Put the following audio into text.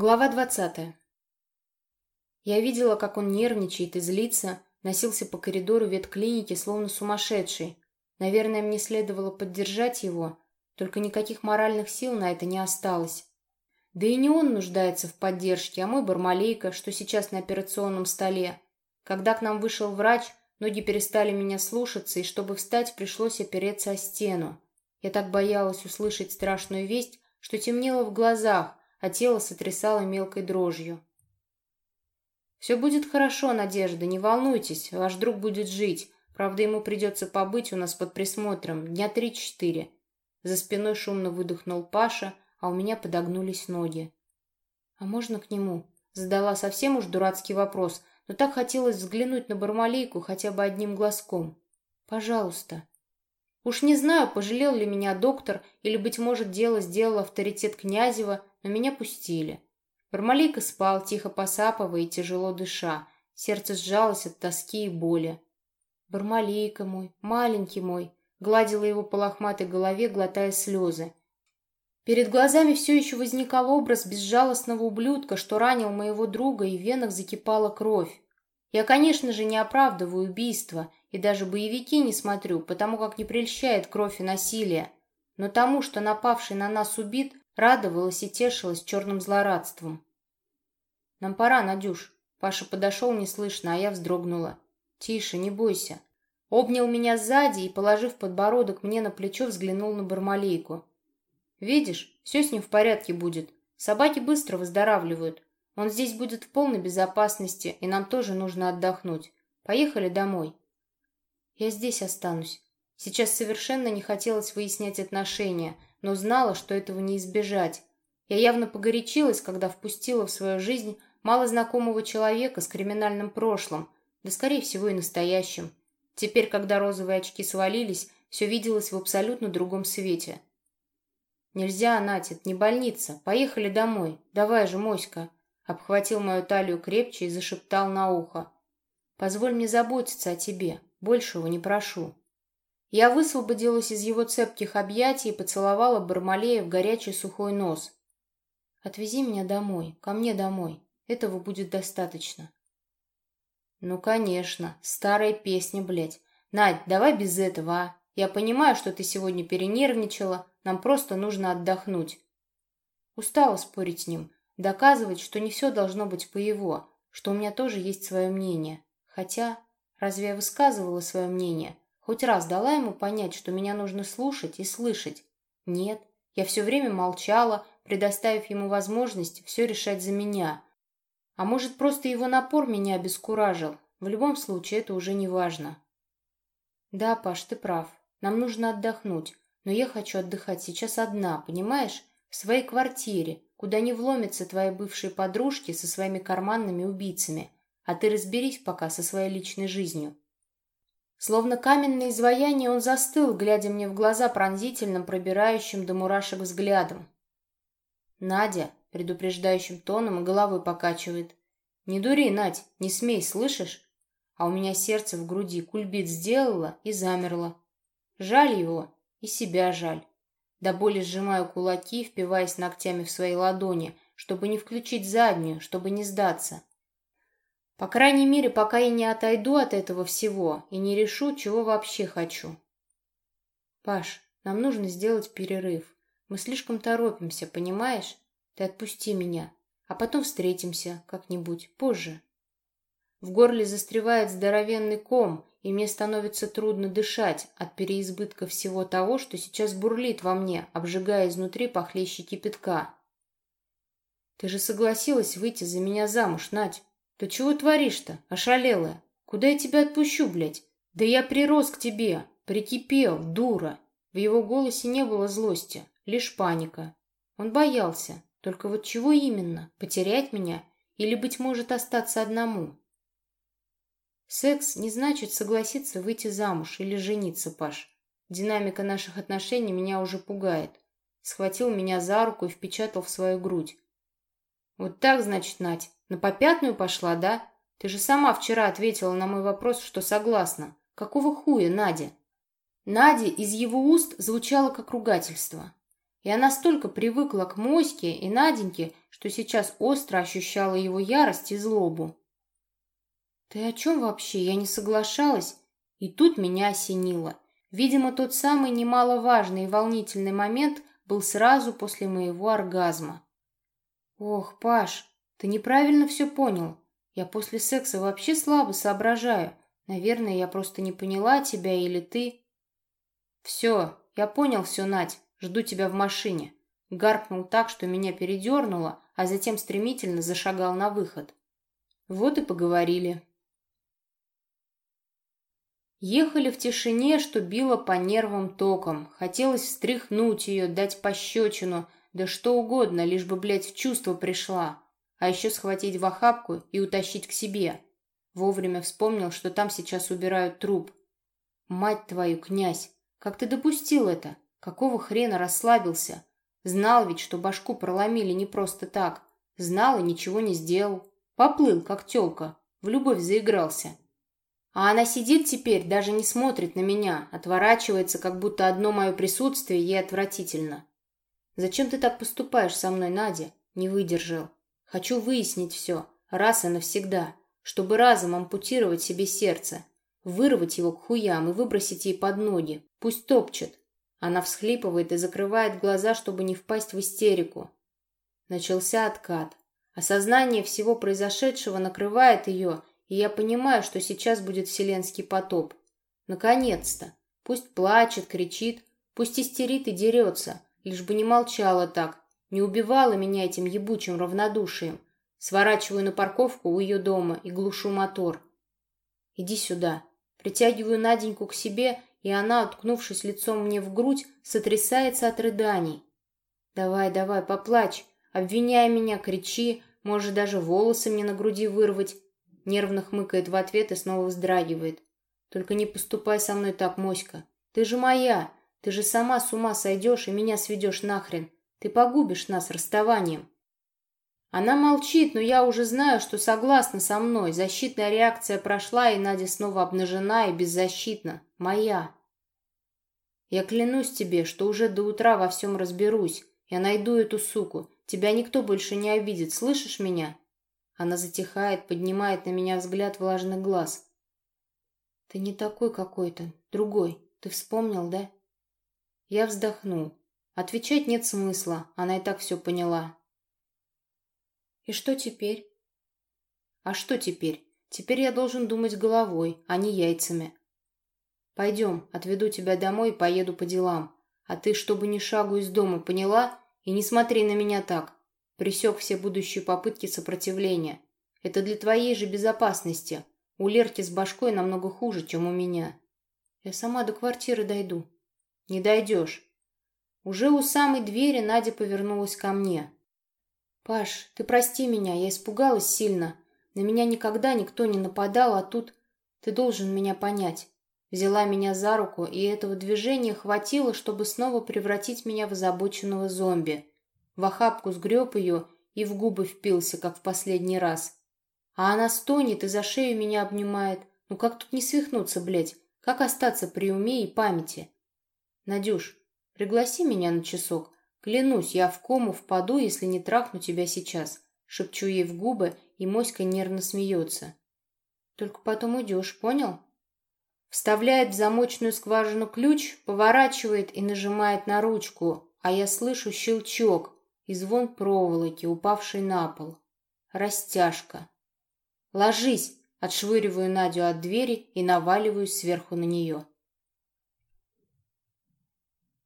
Глава двадцатая. Я видела, как он нервничает и злится, носился по коридору ветклиники, словно сумасшедший. Наверное, мне следовало поддержать его, только никаких моральных сил на это не осталось. Да и не он нуждается в поддержке, а мой Бармалейка, что сейчас на операционном столе. Когда к нам вышел врач, ноги перестали меня слушаться, и чтобы встать, пришлось опереться о стену. Я так боялась услышать страшную весть, что темнело в глазах, а тело сотрясало мелкой дрожью. «Все будет хорошо, Надежда, не волнуйтесь, ваш друг будет жить. Правда, ему придется побыть у нас под присмотром дня три-четыре». За спиной шумно выдохнул Паша, а у меня подогнулись ноги. «А можно к нему?» Задала совсем уж дурацкий вопрос, но так хотелось взглянуть на Бармалейку хотя бы одним глазком. «Пожалуйста». Уж не знаю, пожалел ли меня доктор, или, быть может, дело сделал авторитет Князева, но меня пустили. Бармалейка спал, тихо посапывая и тяжело дыша. Сердце сжалось от тоски и боли. Бармалейка мой, маленький мой, гладила его по лохматой голове, глотая слезы. Перед глазами все еще возникал образ безжалостного ублюдка, что ранил моего друга, и в венах закипала кровь. Я, конечно же, не оправдываю убийство, и даже боевики не смотрю, потому как не прельщает кровь и насилие. Но тому, что напавший на нас убит, Радовалась и тешилась черным злорадством. «Нам пора, Надюш». Паша подошел неслышно, а я вздрогнула. «Тише, не бойся». Обнял меня сзади и, положив подбородок мне на плечо, взглянул на Бармалейку. «Видишь, все с ним в порядке будет. Собаки быстро выздоравливают. Он здесь будет в полной безопасности, и нам тоже нужно отдохнуть. Поехали домой». «Я здесь останусь». Сейчас совершенно не хотелось выяснять отношения – но знала, что этого не избежать. Я явно погорячилась, когда впустила в свою жизнь малознакомого человека с криминальным прошлым, да, скорее всего, и настоящим. Теперь, когда розовые очки свалились, все виделось в абсолютно другом свете. «Нельзя, Натя, это не больница. Поехали домой. Давай же, Моська!» Обхватил мою талию крепче и зашептал на ухо. «Позволь мне заботиться о тебе. Большего не прошу». Я высвободилась из его цепких объятий и поцеловала Бармалея в горячий сухой нос. «Отвези меня домой, ко мне домой. Этого будет достаточно». «Ну, конечно, старая песня, блядь. Надь, давай без этого, а? Я понимаю, что ты сегодня перенервничала, нам просто нужно отдохнуть». Устала спорить с ним, доказывать, что не все должно быть по его, что у меня тоже есть свое мнение. Хотя, разве я высказывала свое мнение?» Хоть раз дала ему понять, что меня нужно слушать и слышать? Нет, я все время молчала, предоставив ему возможность все решать за меня. А может, просто его напор меня обескуражил? В любом случае, это уже не важно. Да, Паш, ты прав. Нам нужно отдохнуть. Но я хочу отдыхать сейчас одна, понимаешь? В своей квартире, куда не вломятся твои бывшие подружки со своими карманными убийцами. А ты разберись пока со своей личной жизнью. Словно каменное изваяние он застыл, глядя мне в глаза пронзительным, пробирающим до мурашек взглядом. Надя предупреждающим тоном и головой покачивает. «Не дури, Надь, не смей, слышишь?» А у меня сердце в груди кульбит сделало и замерло. Жаль его и себя жаль. До боли сжимаю кулаки, впиваясь ногтями в свои ладони, чтобы не включить заднюю, чтобы не сдаться. По крайней мере, пока я не отойду от этого всего и не решу, чего вообще хочу. Паш, нам нужно сделать перерыв. Мы слишком торопимся, понимаешь? Ты отпусти меня, а потом встретимся как-нибудь позже. В горле застревает здоровенный ком, и мне становится трудно дышать от переизбытка всего того, что сейчас бурлит во мне, обжигая изнутри похлеще кипятка. Ты же согласилась выйти за меня замуж, Надь. «Ты чего творишь-то, ошалелая? Куда я тебя отпущу, блядь? Да я прирос к тебе, прикипел, дура!» В его голосе не было злости, лишь паника. Он боялся, только вот чего именно? Потерять меня или, быть может, остаться одному? Секс не значит согласиться выйти замуж или жениться, Паш. Динамика наших отношений меня уже пугает. Схватил меня за руку и впечатал в свою грудь. Вот так, значит, Надь, на попятную пошла, да? Ты же сама вчера ответила на мой вопрос, что согласна. Какого хуя, Надя? Надя из его уст звучало как ругательство. И она столько привыкла к Моське и Наденьке, что сейчас остро ощущала его ярость и злобу. «Ты о чем вообще? Я не соглашалась?» И тут меня осенило. Видимо, тот самый немаловажный и волнительный момент был сразу после моего оргазма. «Ох, Паш, ты неправильно все понял. Я после секса вообще слабо соображаю. Наверное, я просто не поняла тебя или ты...» «Все, я понял все, Надь. Жду тебя в машине». Гаркнул так, что меня передернуло, а затем стремительно зашагал на выход. Вот и поговорили. Ехали в тишине, что било по нервам током. Хотелось встряхнуть ее, дать пощечину, да что угодно, лишь бы, блядь, в чувство пришла. А еще схватить в охапку и утащить к себе. Вовремя вспомнил, что там сейчас убирают труп. Мать твою, князь, как ты допустил это? Какого хрена расслабился? Знал ведь, что башку проломили не просто так. Знал и ничего не сделал. Поплыл, как тёлка. В любовь заигрался. А она сидит теперь, даже не смотрит на меня, отворачивается, как будто одно мое присутствие ей отвратительно. «Зачем ты так поступаешь со мной, Надя?» Не выдержал. «Хочу выяснить все, раз и навсегда, чтобы разом ампутировать себе сердце, вырвать его к хуям и выбросить ей под ноги. Пусть топчет». Она всхлипывает и закрывает глаза, чтобы не впасть в истерику. Начался откат. Осознание всего произошедшего накрывает ее, и я понимаю, что сейчас будет вселенский потоп. Наконец-то. Пусть плачет, кричит, пусть истерит и дерется, лишь бы не молчала так, не убивала меня этим ебучим равнодушием. Сворачиваю на парковку у ее дома и глушу мотор. Иди сюда. Притягиваю Наденьку к себе, и она, уткнувшись лицом мне в грудь, сотрясается от рыданий. Давай, давай, поплачь, обвиняй меня, кричи, можешь даже волосы мне на груди вырвать, Нервно хмыкает в ответ и снова вздрагивает. «Только не поступай со мной так, моська. Ты же моя. Ты же сама с ума сойдешь и меня сведешь нахрен. Ты погубишь нас расставанием». Она молчит, но я уже знаю, что согласна со мной. Защитная реакция прошла, и Надя снова обнажена и беззащитна. Моя. Я клянусь тебе, что уже до утра во всем разберусь. Я найду эту суку. Тебя никто больше не обидит. Слышишь меня? Она затихает, поднимает на меня взгляд влажных глаз. «Ты не такой какой-то, другой. Ты вспомнил, да?» Я вздохнул. Отвечать нет смысла, она и так все поняла. «И что теперь?» «А что теперь? Теперь я должен думать головой, а не яйцами. Пойдем, отведу тебя домой и поеду по делам. А ты, чтобы ни шагу из дома, поняла? И не смотри на меня так. Пресек все будущие попытки сопротивления. Это для твоей же безопасности. У Лерки с башкой намного хуже, чем у меня. Я сама до квартиры дойду. Не дойдешь. Уже у самой двери Надя повернулась ко мне. «Паш, ты прости меня, я испугалась сильно. На меня никогда никто не нападал, а тут ты должен меня понять». Взяла меня за руку, и этого движения хватило, чтобы снова превратить меня в озабоченного зомби в охапку сгреб ее и в губы впился, как в последний раз. А она стонет и за шею меня обнимает. Ну как тут не свихнуться, блядь? Как остаться при уме и памяти? Надюш, пригласи меня на часок. Клянусь, я в кому впаду, если не трахну тебя сейчас. Шепчу ей в губы, и моська нервно смеется. Только потом уйдешь, понял? Вставляет в замочную скважину ключ, поворачивает и нажимает на ручку, а я слышу щелчок, и звон проволоки, упавшей на пол. Растяжка. «Ложись!» — отшвыриваю Надю от двери и наваливаюсь сверху на нее.